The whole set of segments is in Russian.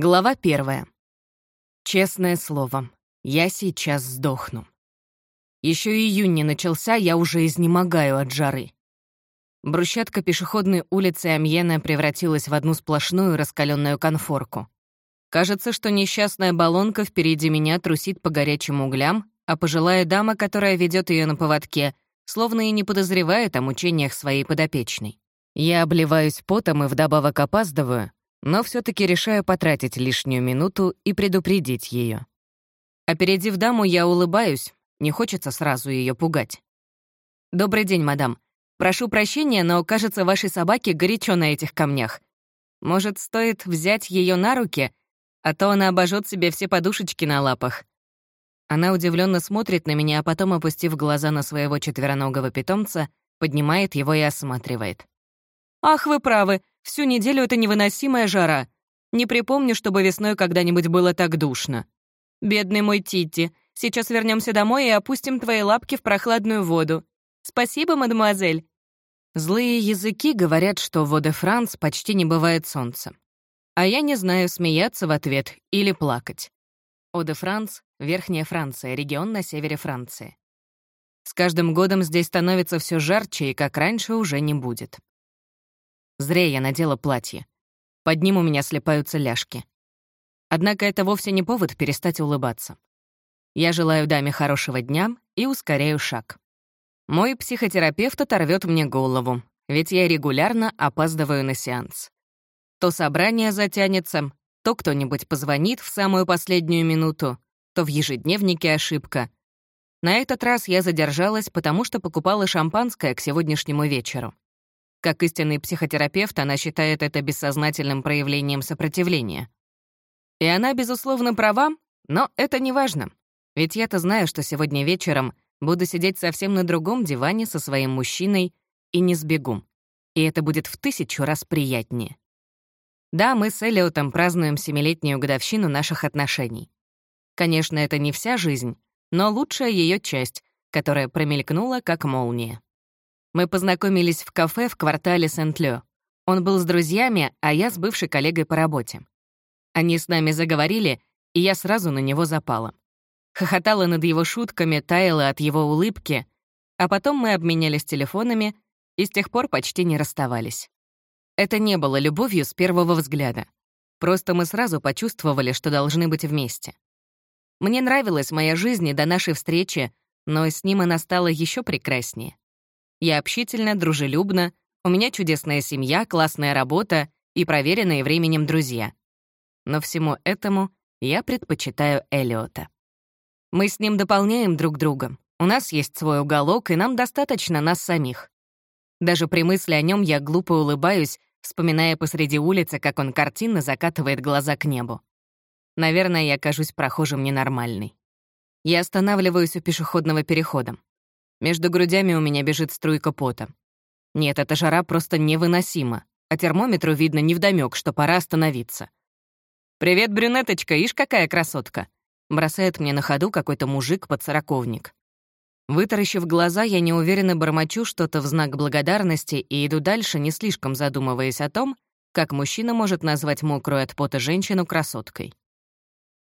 Глава первая. Честное слово, я сейчас сдохну. Еще июнь не начался, я уже изнемогаю от жары. Брусчатка пешеходной улицы Амьена превратилась в одну сплошную раскаленную конфорку. Кажется, что несчастная баллонка впереди меня трусит по горячим углям, а пожилая дама, которая ведет ее на поводке, словно и не подозревает о мучениях своей подопечной. Я обливаюсь потом и вдобавок опаздываю, но все таки решаю потратить лишнюю минуту и предупредить ее. Опередив даму, я улыбаюсь, не хочется сразу ее пугать. «Добрый день, мадам. Прошу прощения, но, кажется, вашей собаке горячо на этих камнях. Может, стоит взять ее на руки, а то она обожжет себе все подушечки на лапах». Она удивленно смотрит на меня, а потом, опустив глаза на своего четвероногого питомца, поднимает его и осматривает. «Ах, вы правы, всю неделю это невыносимая жара. Не припомню, чтобы весной когда-нибудь было так душно. Бедный мой Титти, сейчас вернемся домой и опустим твои лапки в прохладную воду. Спасибо, мадемуазель». Злые языки говорят, что в Воде-Франс почти не бывает солнца. А я не знаю, смеяться в ответ или плакать. Оде-Франс — Верхняя Франция, регион на севере Франции. С каждым годом здесь становится все жарче, и как раньше уже не будет. Зря я надела платье. Под ним у меня слепаются ляжки. Однако это вовсе не повод перестать улыбаться. Я желаю даме хорошего дня и ускоряю шаг. Мой психотерапевт оторвет мне голову, ведь я регулярно опаздываю на сеанс. То собрание затянется, то кто-нибудь позвонит в самую последнюю минуту, то в ежедневнике ошибка. На этот раз я задержалась, потому что покупала шампанское к сегодняшнему вечеру. Как истинный психотерапевт, она считает это бессознательным проявлением сопротивления. И она, безусловно, права, но это не важно. Ведь я-то знаю, что сегодня вечером буду сидеть совсем на другом диване со своим мужчиной и не сбегу. И это будет в тысячу раз приятнее. Да, мы с Элиотом празднуем семилетнюю годовщину наших отношений. Конечно, это не вся жизнь, но лучшая ее часть, которая промелькнула как молния. Мы познакомились в кафе в квартале Сент-Лё. Он был с друзьями, а я с бывшей коллегой по работе. Они с нами заговорили, и я сразу на него запала. Хохотала над его шутками, таяла от его улыбки, а потом мы обменялись телефонами и с тех пор почти не расставались. Это не было любовью с первого взгляда. Просто мы сразу почувствовали, что должны быть вместе. Мне нравилась моя жизнь и до нашей встречи, но с ним она стала еще прекраснее. Я общительна, дружелюбна, у меня чудесная семья, классная работа и проверенные временем друзья. Но всему этому я предпочитаю Элиота. Мы с ним дополняем друг друга. У нас есть свой уголок, и нам достаточно нас самих. Даже при мысли о нем я глупо улыбаюсь, вспоминая посреди улицы, как он картинно закатывает глаза к небу. Наверное, я кажусь прохожим ненормальной. Я останавливаюсь у пешеходного перехода. Между грудями у меня бежит струйка пота. Нет, эта жара просто невыносима, а термометру видно невдомёк, что пора остановиться. «Привет, брюнеточка, ишь какая красотка!» Бросает мне на ходу какой-то мужик-подсороковник. Вытаращив глаза, я неуверенно бормочу что-то в знак благодарности и иду дальше, не слишком задумываясь о том, как мужчина может назвать мокрую от пота женщину красоткой.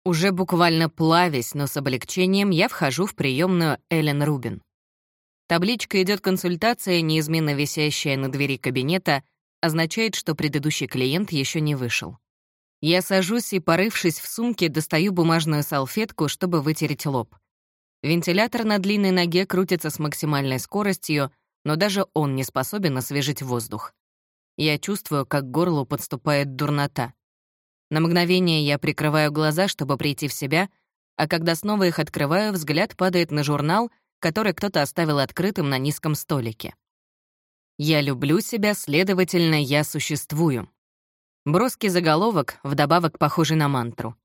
Уже буквально плавясь, но с облегчением, я вхожу в приемную Эллен Рубин. Табличка «Идет консультация», неизменно висящая на двери кабинета, означает, что предыдущий клиент еще не вышел. Я сажусь и, порывшись в сумке, достаю бумажную салфетку, чтобы вытереть лоб. Вентилятор на длинной ноге крутится с максимальной скоростью, но даже он не способен освежить воздух. Я чувствую, как к горлу подступает дурнота. На мгновение я прикрываю глаза, чтобы прийти в себя, а когда снова их открываю, взгляд падает на журнал — который кто-то оставил открытым на низком столике. «Я люблю себя, следовательно, я существую». Броский заголовок, вдобавок похожий на мантру.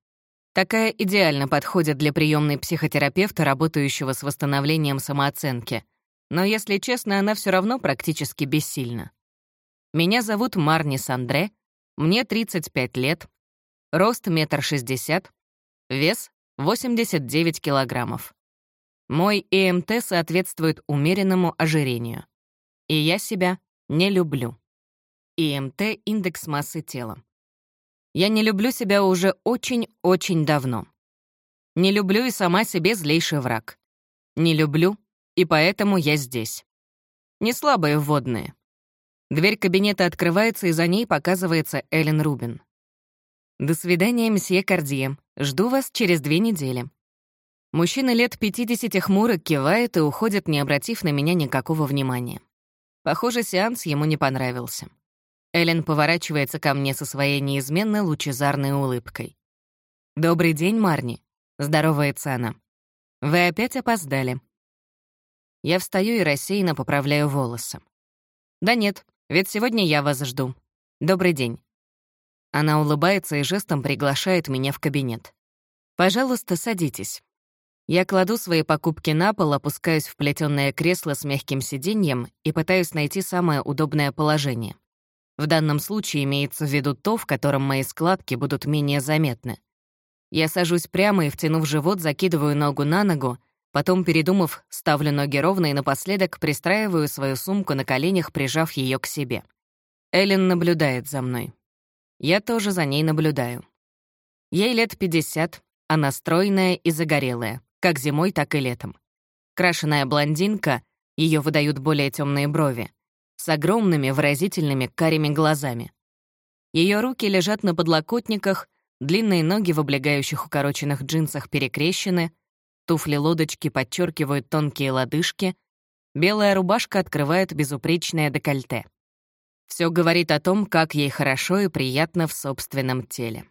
Такая идеально подходит для приемной психотерапевта, работающего с восстановлением самооценки. Но, если честно, она все равно практически бессильна. Меня зовут Марни Сандре, мне 35 лет, рост — метр шестьдесят, вес — 89 килограммов. Мой ЭМТ соответствует умеренному ожирению. И я себя не люблю. ИМТ — индекс массы тела. Я не люблю себя уже очень-очень давно. Не люблю и сама себе злейший враг. Не люблю, и поэтому я здесь. Не слабые вводные. Дверь кабинета открывается, и за ней показывается Эллен Рубин. «До свидания, месье Кардье. Жду вас через две недели». Мужчина лет 50 хмуро кивает и уходит, не обратив на меня никакого внимания. Похоже, сеанс ему не понравился. Эллен поворачивается ко мне со своей неизменной лучезарной улыбкой. «Добрый день, Марни», — здоровается она. «Вы опять опоздали». Я встаю и рассеянно поправляю волосы. «Да нет, ведь сегодня я вас жду. Добрый день». Она улыбается и жестом приглашает меня в кабинет. «Пожалуйста, садитесь». Я кладу свои покупки на пол, опускаюсь в плетённое кресло с мягким сиденьем и пытаюсь найти самое удобное положение. В данном случае имеется в виду то, в котором мои складки будут менее заметны. Я сажусь прямо и, втянув живот, закидываю ногу на ногу, потом, передумав, ставлю ноги ровно и напоследок пристраиваю свою сумку на коленях, прижав ее к себе. Эллен наблюдает за мной. Я тоже за ней наблюдаю. Ей лет 50, она стройная и загорелая как зимой, так и летом. Крашеная блондинка, ее выдают более темные брови, с огромными выразительными карими глазами. Ее руки лежат на подлокотниках, длинные ноги в облегающих укороченных джинсах перекрещены, туфли-лодочки подчеркивают тонкие лодыжки, белая рубашка открывает безупречное декольте. Все говорит о том, как ей хорошо и приятно в собственном теле.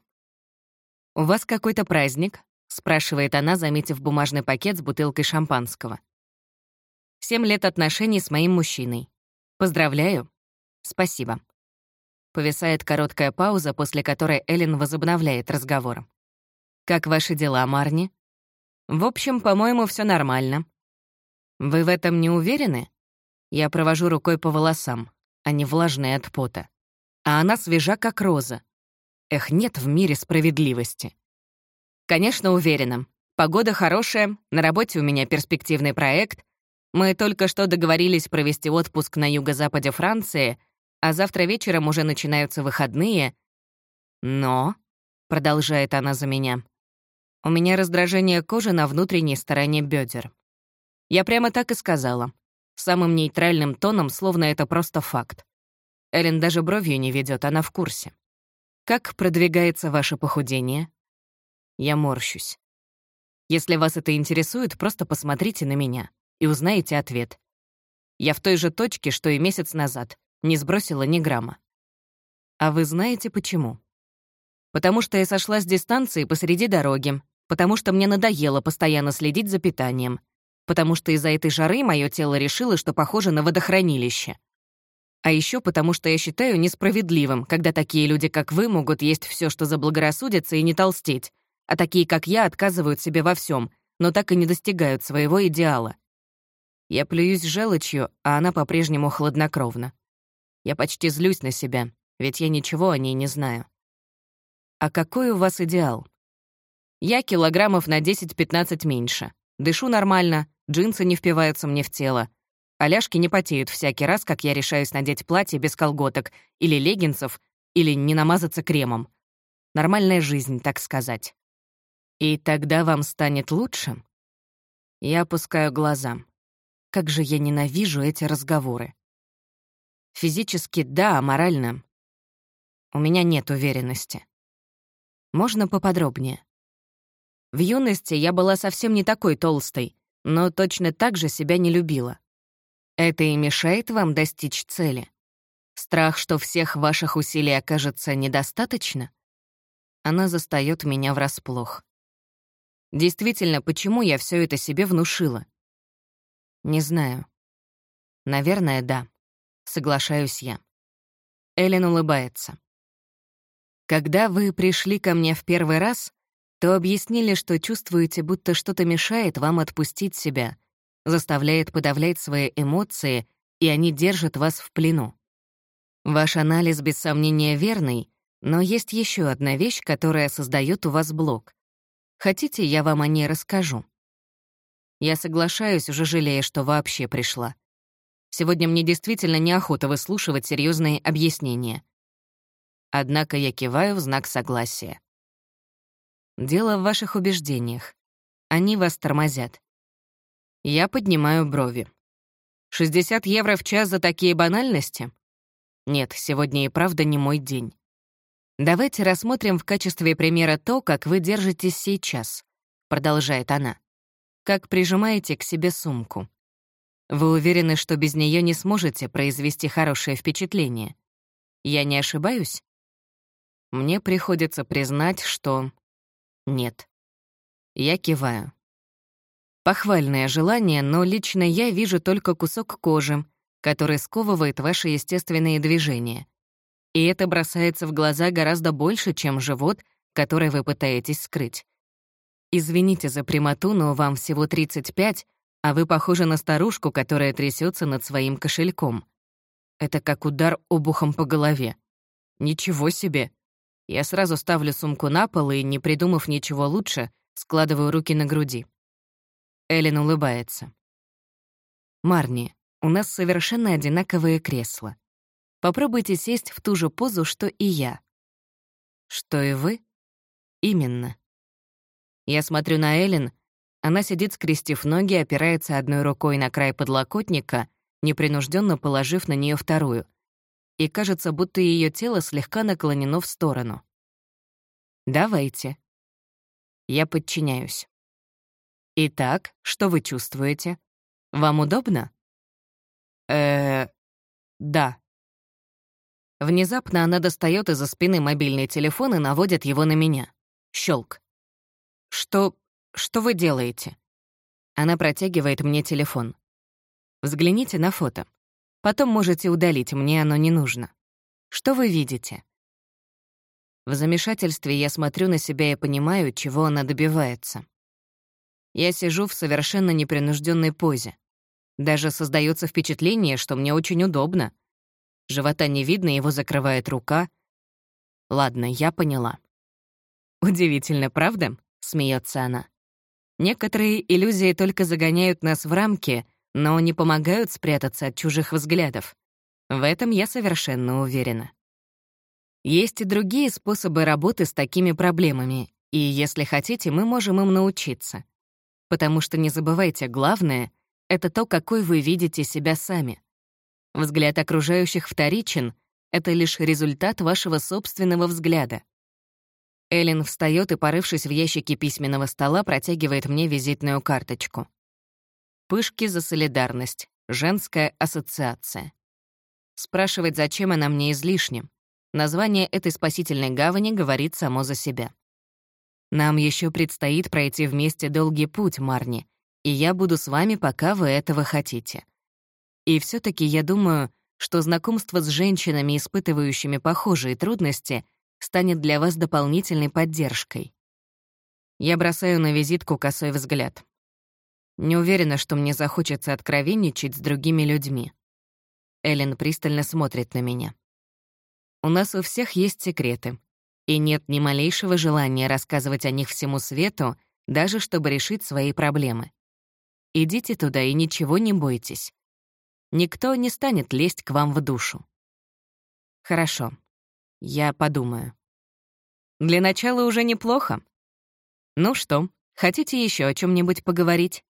«У вас какой-то праздник?» — спрашивает она, заметив бумажный пакет с бутылкой шампанского. «Семь лет отношений с моим мужчиной. Поздравляю. Спасибо». Повисает короткая пауза, после которой Эллен возобновляет разговор. «Как ваши дела, Марни?» «В общем, по-моему, все нормально». «Вы в этом не уверены?» Я провожу рукой по волосам. Они влажные от пота. А она свежа, как роза. Эх, нет в мире справедливости. Конечно, уверена. Погода хорошая, на работе у меня перспективный проект. Мы только что договорились провести отпуск на юго-западе Франции, а завтра вечером уже начинаются выходные. Но, — продолжает она за меня, — у меня раздражение кожи на внутренней стороне бедер. Я прямо так и сказала. Самым нейтральным тоном, словно это просто факт. Эллен даже бровью не ведет, она в курсе. «Как продвигается ваше похудение?» Я морщусь. Если вас это интересует, просто посмотрите на меня и узнаете ответ. Я в той же точке, что и месяц назад, не сбросила ни грамма. А вы знаете почему? Потому что я сошла с дистанции посреди дороги, потому что мне надоело постоянно следить за питанием, потому что из-за этой жары мое тело решило, что похоже на водохранилище. А еще потому что я считаю несправедливым, когда такие люди, как вы, могут есть все, что заблагорассудится, и не толстеть, а такие, как я, отказывают себе во всем, но так и не достигают своего идеала. Я плююсь желчью, а она по-прежнему хладнокровна. Я почти злюсь на себя, ведь я ничего о ней не знаю. А какой у вас идеал? Я килограммов на 10-15 меньше. Дышу нормально, джинсы не впиваются мне в тело. А ляжки не потеют всякий раз, как я решаюсь надеть платье без колготок или леггинсов, или не намазаться кремом. Нормальная жизнь, так сказать. И тогда вам станет лучше? Я опускаю глаза. Как же я ненавижу эти разговоры. Физически — да, а морально — у меня нет уверенности. Можно поподробнее? В юности я была совсем не такой толстой, но точно так же себя не любила. Это и мешает вам достичь цели? Страх, что всех ваших усилий окажется недостаточно? Она застаёт меня врасплох. Действительно, почему я все это себе внушила? Не знаю. Наверное, да. Соглашаюсь я. Эллен улыбается. Когда вы пришли ко мне в первый раз, то объяснили, что чувствуете, будто что-то мешает вам отпустить себя, заставляет подавлять свои эмоции, и они держат вас в плену. Ваш анализ без сомнения верный, но есть еще одна вещь, которая создает у вас блок. Хотите, я вам о ней расскажу?» Я соглашаюсь, уже жалея, что вообще пришла. Сегодня мне действительно неохота выслушивать серьезные объяснения. Однако я киваю в знак согласия. Дело в ваших убеждениях. Они вас тормозят. Я поднимаю брови. 60 евро в час за такие банальности? Нет, сегодня и правда не мой день. Давайте рассмотрим в качестве примера то, как вы держитесь сейчас, продолжает она. Как прижимаете к себе сумку. Вы уверены, что без нее не сможете произвести хорошее впечатление? Я не ошибаюсь? Мне приходится признать, что нет. Я киваю. Похвальное желание, но лично я вижу только кусок кожи, который сковывает ваши естественные движения. И это бросается в глаза гораздо больше, чем живот, который вы пытаетесь скрыть. Извините за прямоту, но вам всего 35, а вы похожи на старушку, которая трясется над своим кошельком. Это как удар обухом по голове. Ничего себе. Я сразу ставлю сумку на пол и, не придумав ничего лучше, складываю руки на груди. Эллен улыбается. «Марни, у нас совершенно одинаковые кресла. Попробуйте сесть в ту же позу, что и я». «Что и вы?» «Именно». Я смотрю на Эллен. Она сидит, скрестив ноги, опирается одной рукой на край подлокотника, непринужденно положив на нее вторую — и кажется, будто ее тело слегка наклонено в сторону. «Давайте». Я подчиняюсь. «Итак, что вы чувствуете? Вам удобно?» э да». Внезапно она достает из-за спины мобильный телефон и наводит его на меня. Щелк. «Что... что вы делаете?» Она протягивает мне телефон. «Взгляните на фото. Потом можете удалить, мне оно не нужно. Что вы видите?» В замешательстве я смотрю на себя и понимаю, чего она добивается. Я сижу в совершенно непринужденной позе. Даже создается впечатление, что мне очень удобно. Живота не видно, его закрывает рука. Ладно, я поняла. «Удивительно, правда?» — смеется она. «Некоторые иллюзии только загоняют нас в рамки — но не помогают спрятаться от чужих взглядов. В этом я совершенно уверена. Есть и другие способы работы с такими проблемами, и если хотите, мы можем им научиться. Потому что не забывайте, главное — это то, какой вы видите себя сами. Взгляд окружающих вторичен — это лишь результат вашего собственного взгляда. Эллен встает и, порывшись в ящике письменного стола, протягивает мне визитную карточку. Пышки за солидарность. Женская ассоциация. Спрашивать, зачем она мне излишним. Название этой спасительной гавани говорит само за себя. Нам еще предстоит пройти вместе долгий путь, Марни, и я буду с вами, пока вы этого хотите. И все таки я думаю, что знакомство с женщинами, испытывающими похожие трудности, станет для вас дополнительной поддержкой. Я бросаю на визитку косой взгляд. Не уверена, что мне захочется откровенничать с другими людьми. Эллен пристально смотрит на меня. У нас у всех есть секреты, и нет ни малейшего желания рассказывать о них всему свету, даже чтобы решить свои проблемы. Идите туда и ничего не бойтесь. Никто не станет лезть к вам в душу. Хорошо. Я подумаю. Для начала уже неплохо. Ну что, хотите еще о чем нибудь поговорить?